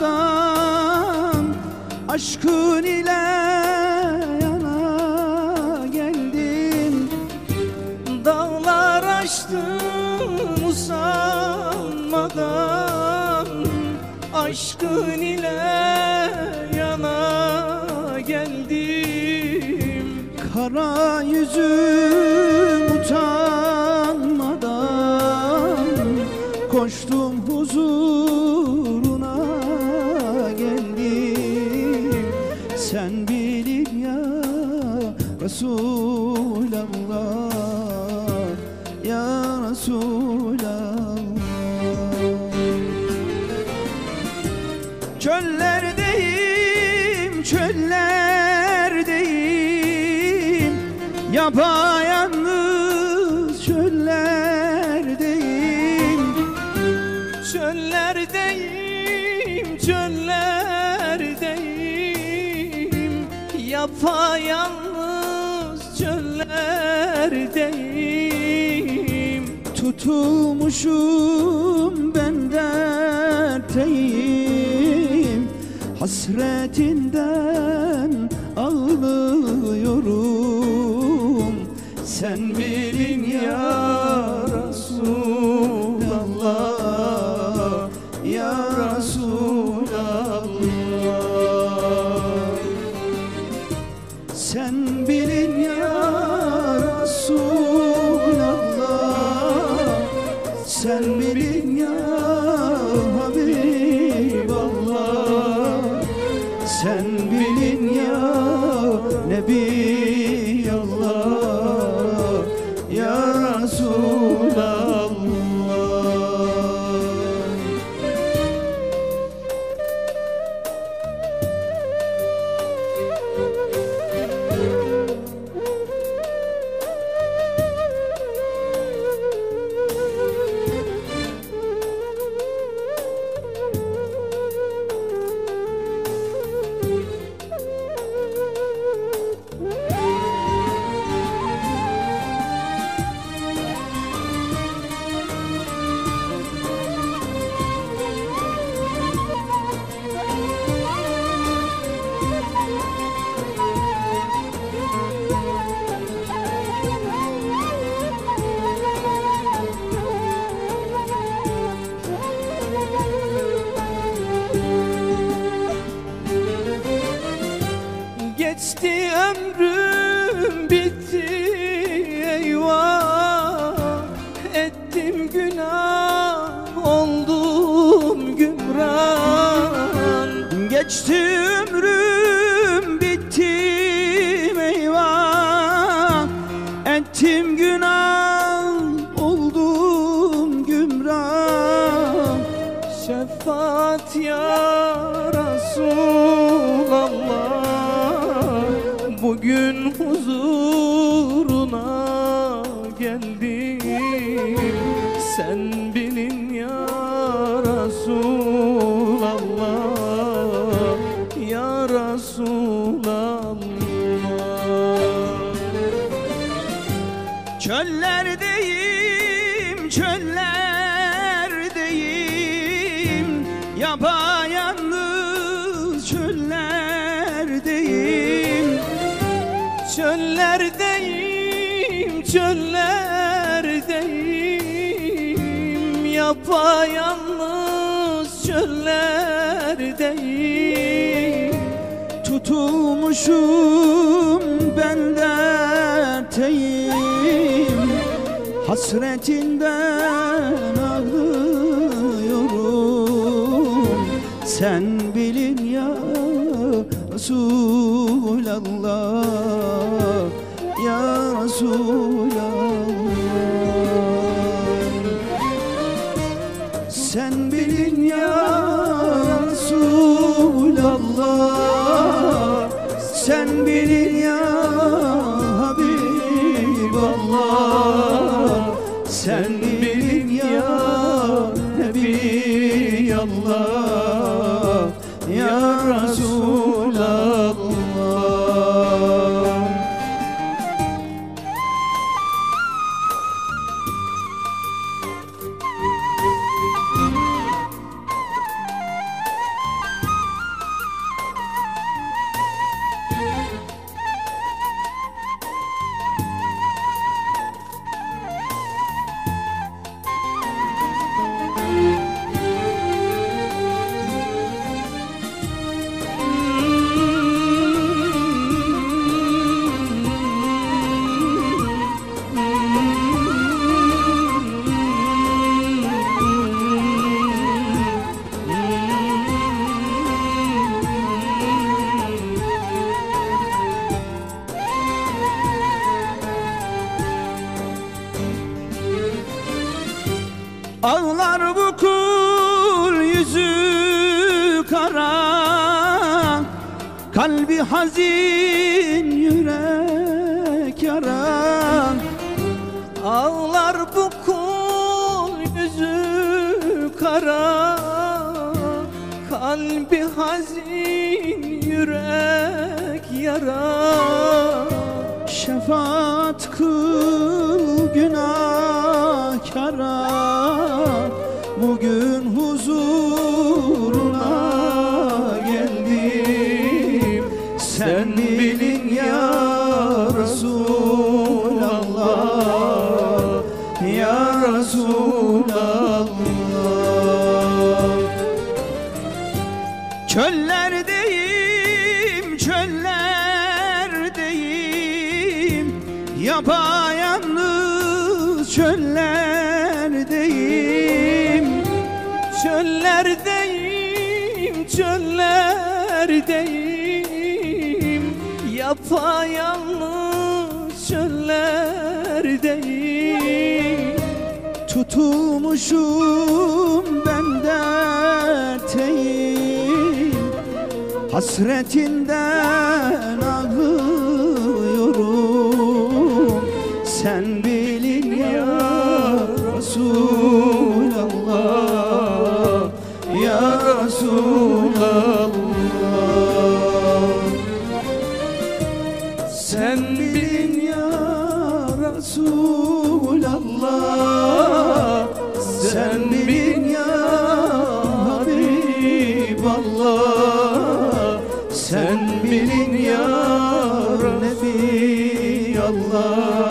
Ankara'dan aşkın ile yana geldim. Dağlar aştım usanmadan aşkın ile yana geldim. Kara yüzüm Sen bilin ya Resulallah Ya Resulallah. Çöllerdeyim, çöllerdeyim Yapayalnız çöllerdeyim çöllerdeyim Tutulmuşum ben dertteyim Hasretinden ağlıyorum. Sen bilin ya Geçti ömrüm bitti eyvah. Ettim günah oldum gümrah. Şefaat ya Yapayalnız çöllerdeyim. Çöllerdeyim, çöllerdeyim. Yapayalnız çöllerdeyim. Tutulmuşum ben dertteyim Hasretinden Sen bilin ya Resulallah. Ya Resulallah Kalbi hazin yürek yaran. Ağlar bu kul yüzü kara. Kalbi hazin yürek yara Şefaat kıl Yapayalnız çöllerdeyim. Çöllerdeyim, çöllerdeyim. Yapayalnız çöllerdeyim. Tutulmuşum ben derteyim Hasretinden ağlıyorum Sen bilin ya Resulallah Ya Resulallah. Sen bilin ya Resulallah Sen bilin ya Habiballah. Sen bilin ya Nebi Allah